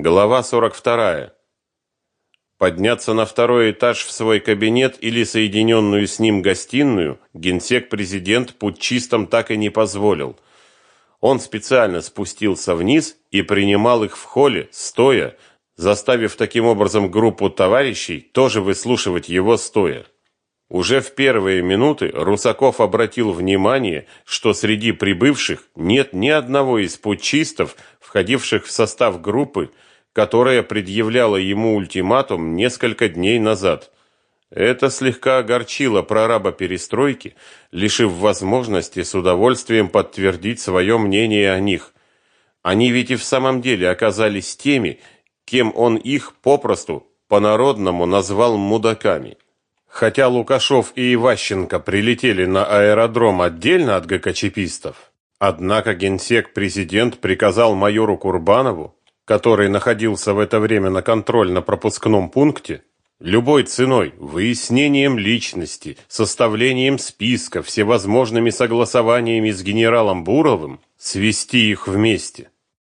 Глава 42. Подняться на второй этаж в свой кабинет или соединенную с ним гостиную генсек-президент путчистам так и не позволил. Он специально спустился вниз и принимал их в холле, стоя, заставив таким образом группу товарищей тоже выслушивать его стоя. Уже в первые минуты Русаков обратил внимание, что среди прибывших нет ни одного из путчистов, входивших в состав группы, которая предъявляла ему ультиматум несколько дней назад. Это слегка огорчило прораба перестройки, лишив возможности с удовольствием подтвердить свое мнение о них. Они ведь и в самом деле оказались теми, кем он их попросту по-народному назвал мудаками. Хотя Лукашов и Иващенко прилетели на аэродром отдельно от ГКЧПистов, однако генсек-президент приказал майору Курбанову который находился в это время на контрольно-пропускном пункте, любой ценой, выяснением личности, составлением списка, всевозможными согласованиями с генералом Буровым, свести их вместе.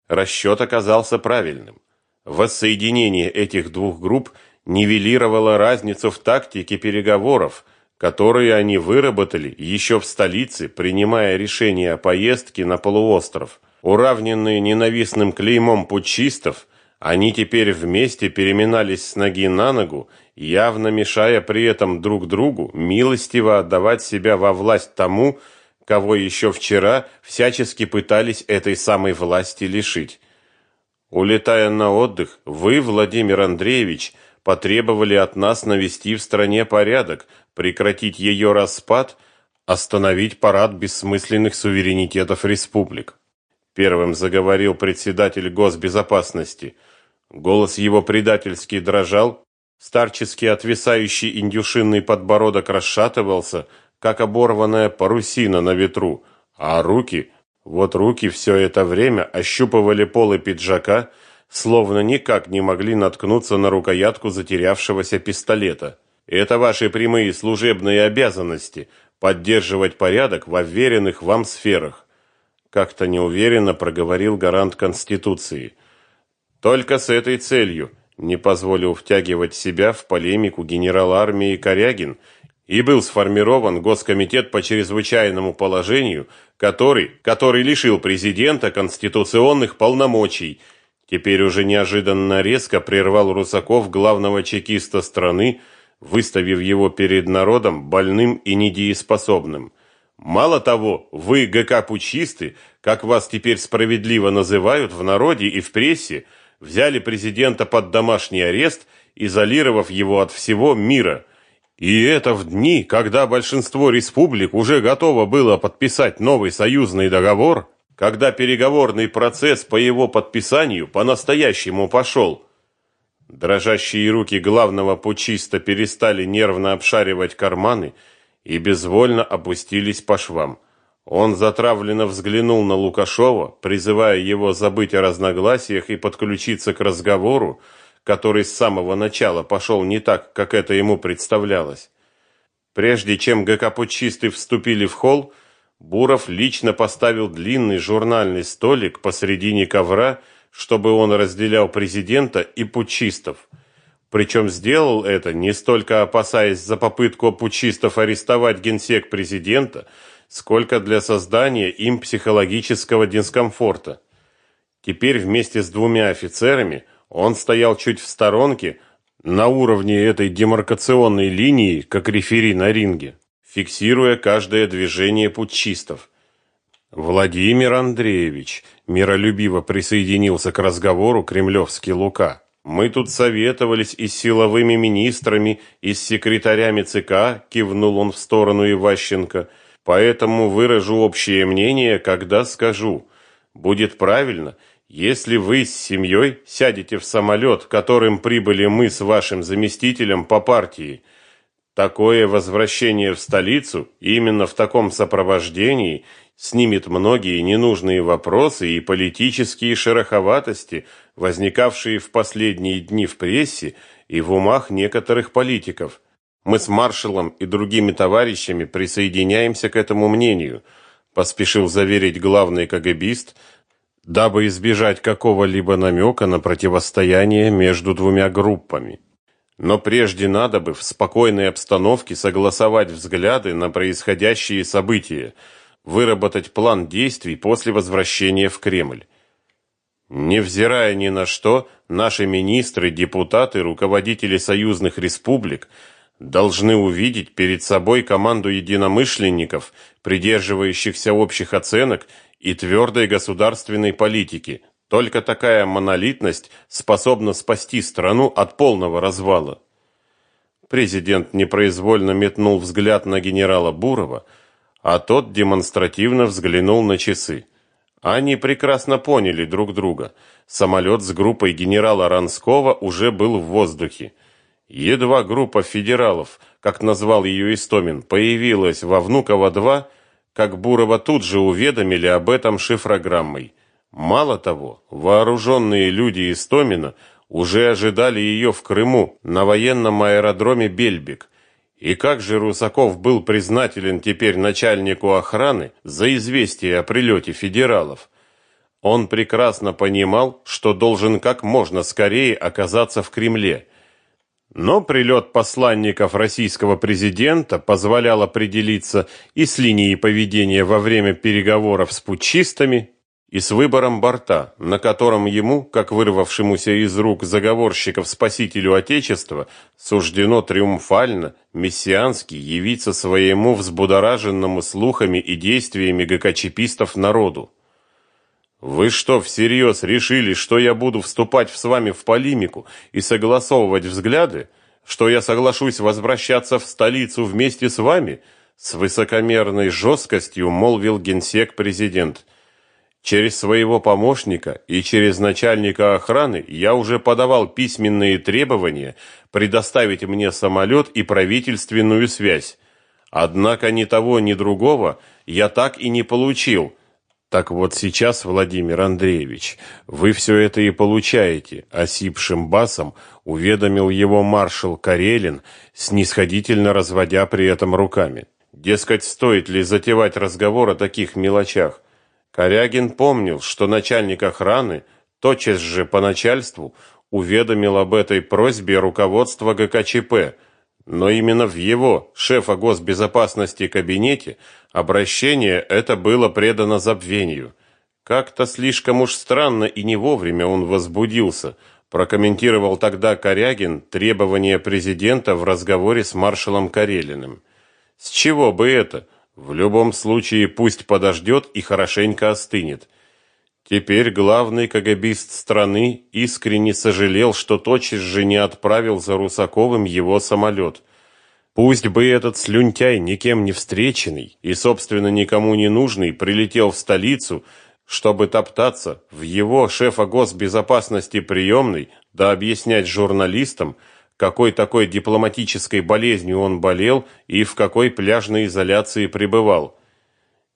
Расчет оказался правильным. Воссоединение этих двух групп нивелировало разницу в тактике переговоров, которые они выработали еще в столице, принимая решение о поездке на полуостров – Уравненные ненавистным клеймом путчистов, они теперь вместе переминались с ноги на ногу, явно мешая при этом друг другу милостиво отдавать себя во власть тому, кого еще вчера всячески пытались этой самой власти лишить. Улетая на отдых, вы, Владимир Андреевич, потребовали от нас навести в стране порядок, прекратить ее распад, остановить парад бессмысленных суверенитетов республик. Первым заговорил председатель госбезопасности. Голос его предательски дрожал, старчески отвисающий индюшинный подбородок расшатывался, как оборванная парусина на ветру, а руки, вот руки все это время ощупывали полы пиджака, словно никак не могли наткнуться на рукоятку затерявшегося пистолета. Это ваши прямые служебные обязанности поддерживать порядок в уверенных вам сферах как-то неуверенно проговорил гарант Конституции. Только с этой целью не позволил втягивать себя в полемику генерал армии Корягин и был сформирован Госкомитет по чрезвычайному положению, который, который лишил президента конституционных полномочий. Теперь уже неожиданно резко прервал Русаков главного чекиста страны, выставив его перед народом больным и недееспособным. Мало того, вы, ГК-пучисты, как вас теперь справедливо называют в народе и в прессе, взяли президента под домашний арест, изолировав его от всего мира. И это в дни, когда большинство республик уже готово было подписать новый союзный договор, когда переговорный процесс по его подписанию по-настоящему пошел. Дрожащие руки главного пучиста перестали нервно обшаривать карманы, и безвольно опустились по швам. Он затравленно взглянул на Лукашова, призывая его забыть о разногласиях и подключиться к разговору, который с самого начала пошел не так, как это ему представлялось. Прежде чем ГК-путчисты вступили в холл, Буров лично поставил длинный журнальный столик посредине ковра, чтобы он разделял президента и путчистов – причем сделал это не столько опасаясь за попытку путчистов арестовать генсек президента, сколько для создания им психологического дискомфорта. Теперь вместе с двумя офицерами он стоял чуть в сторонке, на уровне этой демаркационной линии, как рефери на ринге, фиксируя каждое движение путчистов. Владимир Андреевич миролюбиво присоединился к разговору кремлевский Лука. Мы тут советовались и с силовыми министрами, и с секретарями ЦК, кивнул он в сторону Иващенко. Поэтому выражу общее мнение, когда скажу. Будет правильно, если вы с семьей сядете в самолет, которым прибыли мы с вашим заместителем по партии. Такое возвращение в столицу именно в таком сопровождении снимет многие ненужные вопросы и политические шероховатости, возникавшие в последние дни в прессе и в умах некоторых политиков. Мы с маршалом и другими товарищами присоединяемся к этому мнению, поспешил заверить главный КГБист, дабы избежать какого-либо намека на противостояние между двумя группами. Но прежде надо бы в спокойной обстановке согласовать взгляды на происходящие события, выработать план действий после возвращения в Кремль. Невзирая ни на что, наши министры, депутаты, руководители союзных республик должны увидеть перед собой команду единомышленников, придерживающихся общих оценок и твердой государственной политики. Только такая монолитность способна спасти страну от полного развала. Президент непроизвольно метнул взгляд на генерала Бурова, а тот демонстративно взглянул на часы. Они прекрасно поняли друг друга. Самолет с группой генерала Ранского уже был в воздухе. Едва группа федералов, как назвал ее Истомин, появилась во Внуково-2, как Бурова тут же уведомили об этом шифрограммой. Мало того, вооруженные люди Истомина уже ожидали ее в Крыму на военном аэродроме Бельбек. И как же Русаков был признателен теперь начальнику охраны за известие о прилете федералов. Он прекрасно понимал, что должен как можно скорее оказаться в Кремле. Но прилет посланников российского президента позволял определиться и с линией поведения во время переговоров с путчистами, и с выбором борта, на котором ему, как вырвавшемуся из рук заговорщиков спасителю Отечества, суждено триумфально, мессиански явиться своему взбудораженному слухами и действиями ГКЧПистов народу. Вы что, всерьез решили, что я буду вступать с вами в полемику и согласовывать взгляды, что я соглашусь возвращаться в столицу вместе с вами? С высокомерной жесткостью молвил генсек президент. Через своего помощника и через начальника охраны я уже подавал письменные требования предоставить мне самолет и правительственную связь. Однако ни того, ни другого я так и не получил. Так вот сейчас, Владимир Андреевич, вы все это и получаете, осипшим басом уведомил его маршал Карелин, снисходительно разводя при этом руками. Дескать, стоит ли затевать разговор о таких мелочах? Корягин помнил, что начальник охраны тотчас же по начальству уведомил об этой просьбе руководство ГКЧП, но именно в его, шефа госбезопасности, кабинете обращение это было предано забвению. Как-то слишком уж странно и не вовремя он возбудился, прокомментировал тогда Корягин требования президента в разговоре с маршалом Карелиным. С чего бы это? В любом случае пусть подождет и хорошенько остынет. Теперь главный КГБист страны искренне сожалел, что тотчас же не отправил за Русаковым его самолет. Пусть бы этот слюнтяй, никем не встреченный и, собственно, никому не нужный, прилетел в столицу, чтобы топтаться в его шефа госбезопасности приемной, да объяснять журналистам, какой такой дипломатической болезнью он болел и в какой пляжной изоляции пребывал.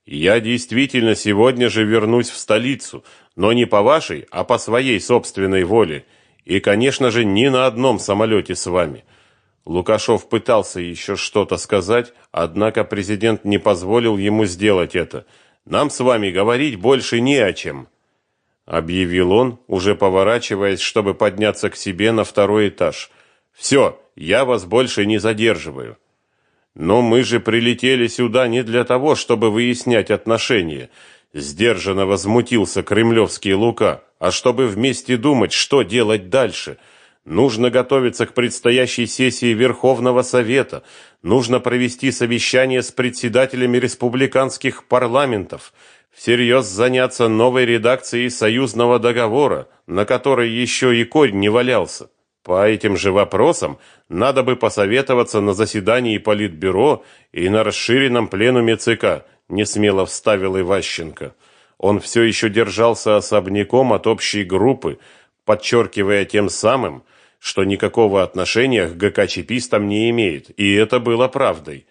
Я действительно сегодня же вернусь в столицу, но не по вашей, а по своей собственной воле. И, конечно же, не на одном самолете с вами. Лукашов пытался еще что-то сказать, однако президент не позволил ему сделать это. Нам с вами говорить больше не о чем, объявил он, уже поворачиваясь, чтобы подняться к себе на второй этаж. Все, я вас больше не задерживаю. Но мы же прилетели сюда не для того, чтобы выяснять отношения, сдержанно возмутился кремлевский Лука, а чтобы вместе думать, что делать дальше. Нужно готовиться к предстоящей сессии Верховного Совета, нужно провести совещание с председателями республиканских парламентов, всерьез заняться новой редакцией союзного договора, на которой еще и корень не валялся. По этим же вопросам надо бы посоветоваться на заседании Политбюро и на расширенном пленуме ЦК, не смело вставил Иващенко. Он все еще держался особняком от общей группы, подчеркивая тем самым, что никакого отношения к ГКЧПистам не имеет, и это было правдой.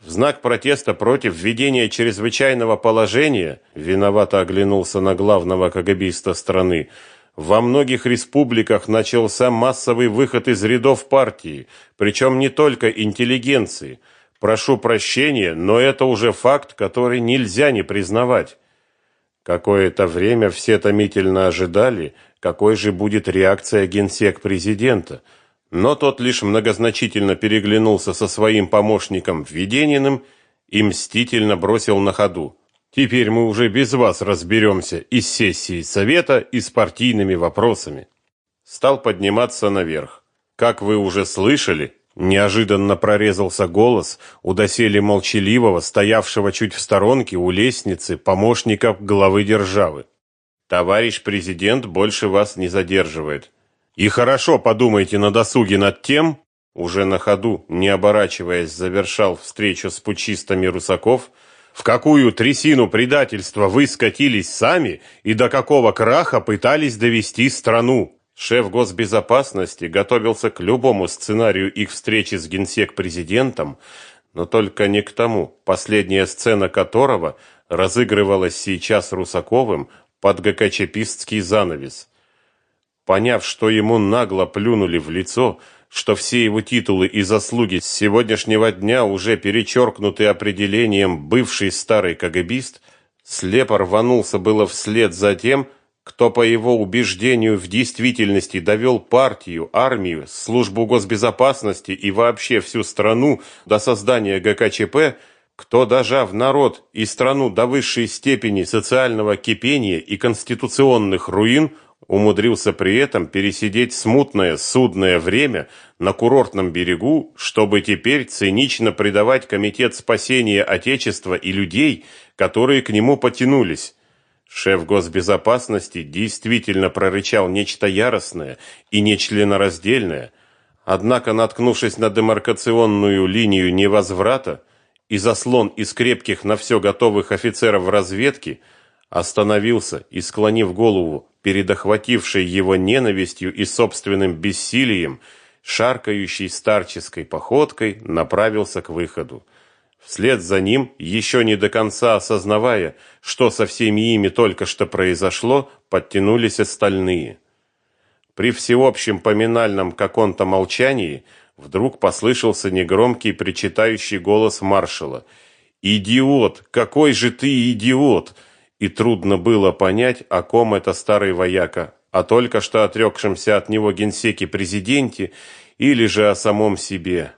В знак протеста против введения чрезвычайного положения виновато оглянулся на главного КГБиста страны во многих республиках начался массовый выход из рядов партии, причем не только интеллигенции. Прошу прощения, но это уже факт, который нельзя не признавать. Какое-то время все томительно ожидали, какой же будет реакция генсек президента, но тот лишь многозначительно переглянулся со своим помощником Ведениным и мстительно бросил на ходу: "Теперь мы уже без вас разберемся и с сессией совета, и с партийными вопросами". Стал подниматься наверх. Как вы уже слышали, Неожиданно прорезался голос у доселе молчаливого, стоявшего чуть в сторонке у лестницы помощника главы державы. Товарищ президент больше вас не задерживает. И хорошо подумайте на досуге над тем, уже на ходу, не оборачиваясь, завершал встречу с пучистами русаков, в какую трясину предательства вы скатились сами и до какого краха пытались довести страну. Шеф госбезопасности готовился к любому сценарию их встречи с генсек-президентом, но только не к тому, последняя сцена которого разыгрывалась сейчас Русаковым под ГКЧПистский занавес. Поняв, что ему нагло плюнули в лицо, что все его титулы и заслуги с сегодняшнего дня уже перечеркнуты определением «бывший старый КГБист», слепо рванулся было вслед за тем, кто по его убеждению в действительности довел партию, армию, службу госбезопасности и вообще всю страну до создания ГКЧП, кто дожав народ и страну до высшей степени социального кипения и конституционных руин, умудрился при этом пересидеть смутное судное время на курортном берегу, чтобы теперь цинично предавать комитет спасения отечества и людей, которые к нему потянулись. Шеф госбезопасности действительно прорычал нечто яростное и нечленораздельное, однако, наткнувшись на демаркационную линию невозврата и заслон из крепких на все готовых офицеров разведки, остановился и, склонив голову перед охватившей его ненавистью и собственным бессилием, шаркающей старческой походкой направился к выходу. Вслед за ним, еще не до конца осознавая, что со всеми ими только что произошло, подтянулись остальные. При всеобщем поминальном каком-то молчании вдруг послышался негромкий причитающий голос маршала. «Идиот! Какой же ты идиот!» И трудно было понять, о ком это старый вояка, о только что отрекшемся от него генсеке президенте или же о самом себе.